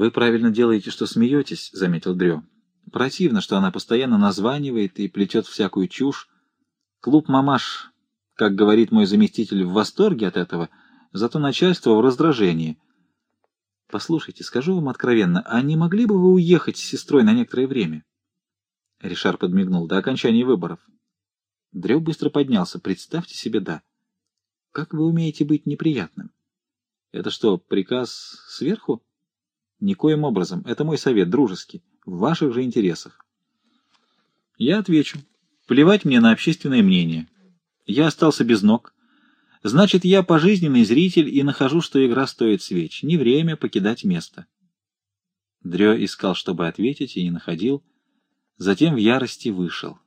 «Вы правильно делаете, что смеетесь», — заметил Дрё. «Противно, что она постоянно названивает и плетет всякую чушь. Клуб «Мамаш», как говорит мой заместитель, в восторге от этого, зато начальство в раздражении». «Послушайте, скажу вам откровенно, а не могли бы вы уехать с сестрой на некоторое время?» Ришар подмигнул. «До окончания выборов». Дрё быстро поднялся. «Представьте себе, да. Как вы умеете быть неприятным?» «Это что, приказ сверху?» «Никоим образом. Это мой совет, дружеский. В ваших же интересах». Я отвечу. Плевать мне на общественное мнение. Я остался без ног. Значит, я пожизненный зритель и нахожу, что игра стоит свеч. Не время покидать место. Дрё искал, чтобы ответить, и не находил. Затем в ярости вышел.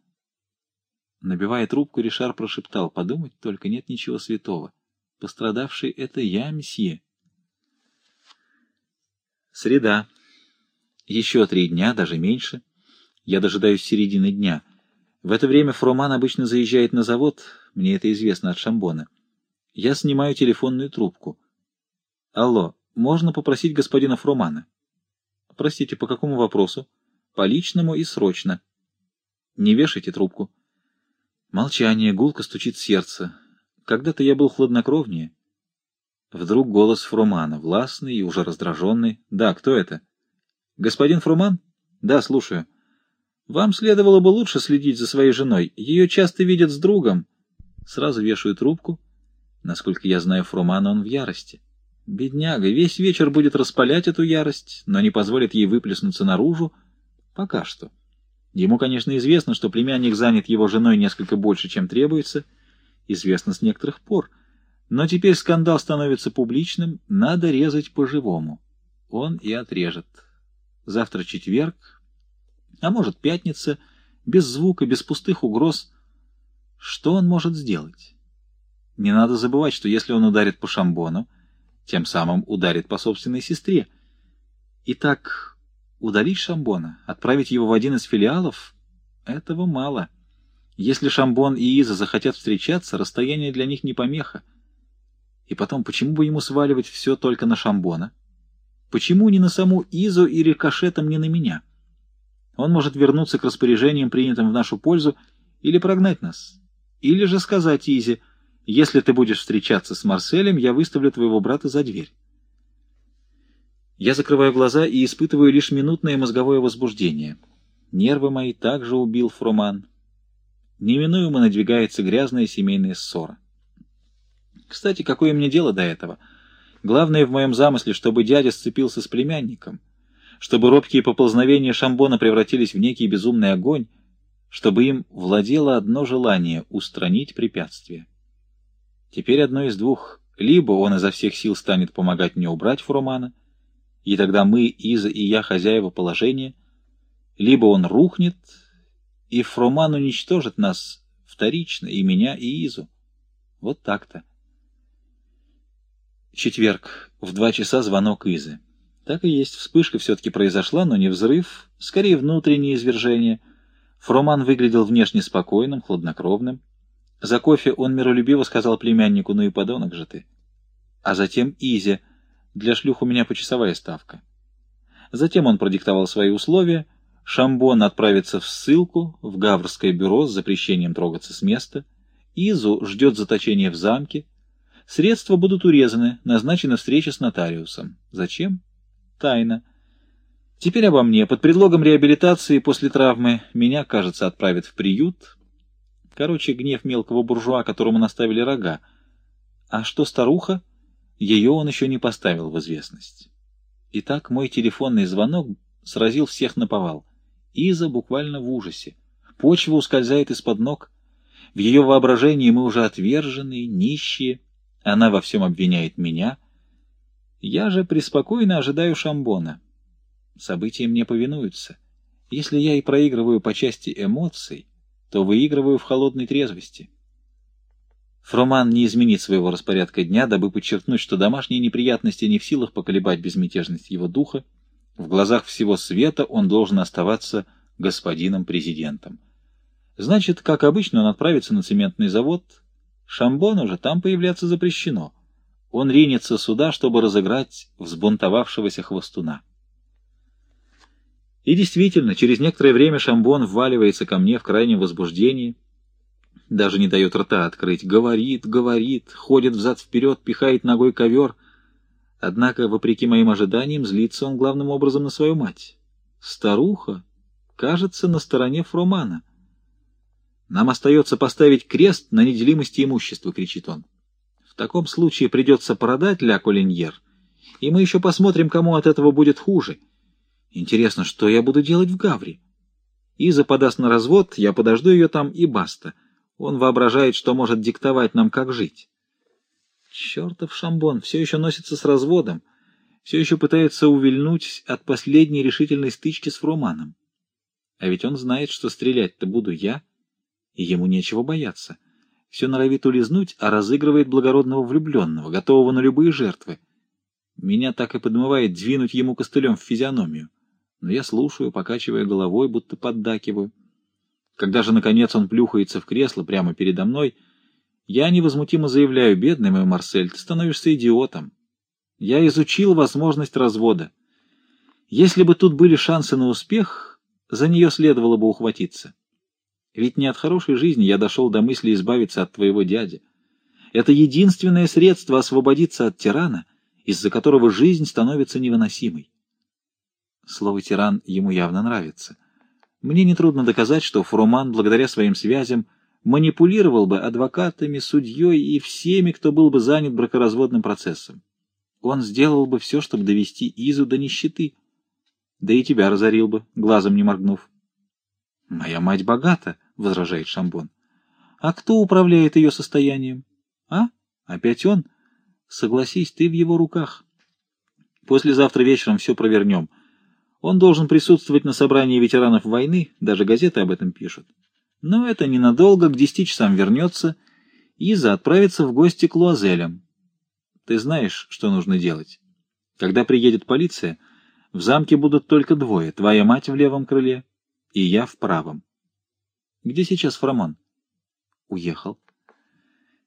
Набивая трубку, Ришар прошептал. Подумать только, нет ничего святого. Пострадавший — это я, месье. Среда. Еще три дня, даже меньше. Я дожидаюсь середины дня. В это время Фроман обычно заезжает на завод, мне это известно от Шамбона. Я снимаю телефонную трубку. Алло, можно попросить господина Фромана? Простите, по какому вопросу? По личному и срочно. Не вешайте трубку. Молчание, гулко стучит сердце. Когда-то я был хладнокровнее. Вдруг голос Фрумана, властный и уже раздраженный. Да, кто это? Господин Фруман? Да, слушаю. Вам следовало бы лучше следить за своей женой. Ее часто видят с другом. Сразу вешаю трубку. Насколько я знаю Фрумана, он в ярости. Бедняга, весь вечер будет распалять эту ярость, но не позволит ей выплеснуться наружу. Пока что. Ему, конечно, известно, что племянник занят его женой несколько больше, чем требуется. Известно с некоторых пор. Но теперь скандал становится публичным, надо резать по-живому. Он и отрежет. Завтра четверг, а может пятница, без звука, без пустых угроз. Что он может сделать? Не надо забывать, что если он ударит по Шамбону, тем самым ударит по собственной сестре. Итак, удалить Шамбона, отправить его в один из филиалов — этого мало. Если Шамбон и Иза захотят встречаться, расстояние для них не помеха. И потом, почему бы ему сваливать все только на Шамбона? Почему не на саму Изу и рикошетом не на меня? Он может вернуться к распоряжениям, принятым в нашу пользу, или прогнать нас. Или же сказать Изе — если ты будешь встречаться с Марселем, я выставлю твоего брата за дверь. Я закрываю глаза и испытываю лишь минутное мозговое возбуждение. Нервы мои также убил Фроман. Неминуемо надвигается грязная семейная ссора. Кстати, какое мне дело до этого? Главное в моем замысле, чтобы дядя сцепился с племянником, чтобы робкие поползновения Шамбона превратились в некий безумный огонь, чтобы им владело одно желание — устранить препятствие. Теперь одно из двух. Либо он изо всех сил станет помогать мне убрать Фурумана, и тогда мы, Иза и я, хозяева положения, либо он рухнет, и Фруман уничтожит нас вторично, и меня, и Изу. Вот так-то. Четверг. В два часа звонок Изы. Так и есть, вспышка все-таки произошла, но не взрыв, скорее внутреннее извержение. Фроман выглядел внешне спокойным, хладнокровным. За кофе он миролюбиво сказал племяннику, ну и подонок же ты. А затем Изе, для шлюх у меня почасовая ставка. Затем он продиктовал свои условия, Шамбон отправится в ссылку, в Гаврское бюро с запрещением трогаться с места, Изу ждет заточения в замке, средства будут урезаны, назначена встреча с нотариусом. Зачем? Тайна. Теперь обо мне. Под предлогом реабилитации после травмы меня, кажется, отправят в приют, Короче, гнев мелкого буржуа, которому наставили рога. А что старуха? Ее он еще не поставил в известность. Итак, мой телефонный звонок сразил всех на повал. Иза буквально в ужасе. Почва ускользает из-под ног. В ее воображении мы уже отверженные, нищие. Она во всем обвиняет меня. Я же преспокойно ожидаю Шамбона. События мне повинуются. Если я и проигрываю по части эмоций, то выигрываю в холодной трезвости. Фроман не изменит своего распорядка дня, дабы подчеркнуть, что домашние неприятности не в силах поколебать безмятежность его духа. В глазах всего света он должен оставаться господином-президентом. Значит, как обычно, он отправится на цементный завод. Шамбону же там появляться запрещено. Он ринется сюда, чтобы разыграть взбунтовавшегося хвостуна. И действительно, через некоторое время Шамбон вваливается ко мне в крайнем возбуждении, даже не дает рта открыть, говорит, говорит, ходит взад-вперед, пихает ногой ковер. Однако, вопреки моим ожиданиям, злится он главным образом на свою мать. Старуха, кажется, на стороне Фромана. «Нам остается поставить крест на неделимости имущества», — кричит он. «В таком случае придется продать Ля Колиньер, и мы еще посмотрим, кому от этого будет хуже». Интересно, что я буду делать в Гаври? Иза подаст на развод, я подожду ее там и баста. Он воображает, что может диктовать нам, как жить. Чертов Шамбон все еще носится с разводом, все еще пытается увильнуть от последней решительной стычки с Фруманом. А ведь он знает, что стрелять-то буду я, и ему нечего бояться. Все норовит улизнуть, а разыгрывает благородного влюбленного, готового на любые жертвы. Меня так и подмывает двинуть ему костылем в физиономию но я слушаю, покачивая головой, будто поддакиваю. Когда же, наконец, он плюхается в кресло прямо передо мной, я невозмутимо заявляю, бедный мой Марсель, ты становишься идиотом. Я изучил возможность развода. Если бы тут были шансы на успех, за нее следовало бы ухватиться. Ведь не от хорошей жизни я дошел до мысли избавиться от твоего дяди. Это единственное средство освободиться от тирана, из-за которого жизнь становится невыносимой. Слово «тиран» ему явно нравится. Мне нетрудно доказать, что Фруман, благодаря своим связям, манипулировал бы адвокатами, судьей и всеми, кто был бы занят бракоразводным процессом. Он сделал бы все, чтобы довести Изу до нищеты. Да и тебя разорил бы, глазом не моргнув. — Моя мать богата, — возражает Шамбон. — А кто управляет ее состоянием? — А? Опять он? Согласись, ты в его руках. Послезавтра вечером все провернем — он должен присутствовать на собрании ветеранов войны, даже газеты об этом пишут. Но это ненадолго, к десяти часам вернется, Иза отправится в гости к Луазелям. Ты знаешь, что нужно делать. Когда приедет полиция, в замке будут только двое, твоя мать в левом крыле и я в правом. Где сейчас Фрамон? Уехал.